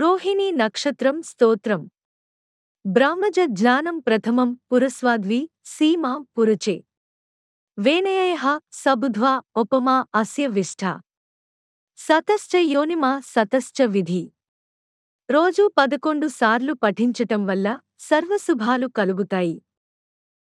రోహిణి నక్షత్రం స్తోత్రం. బ్రాహ్మజ జ్ఞానం ప్రథమం పురస్వాద్వి సీమా పురుచే. వేనయః సబుధ్వా ఉపమా అస్య విష్ఠ. సతశ్చ యోనిమా సతశ్చ విధి. రోజూ పదకొండు సార్లు పఠించటం వల్ల సర్వశుభాలు కలుగుతాయి.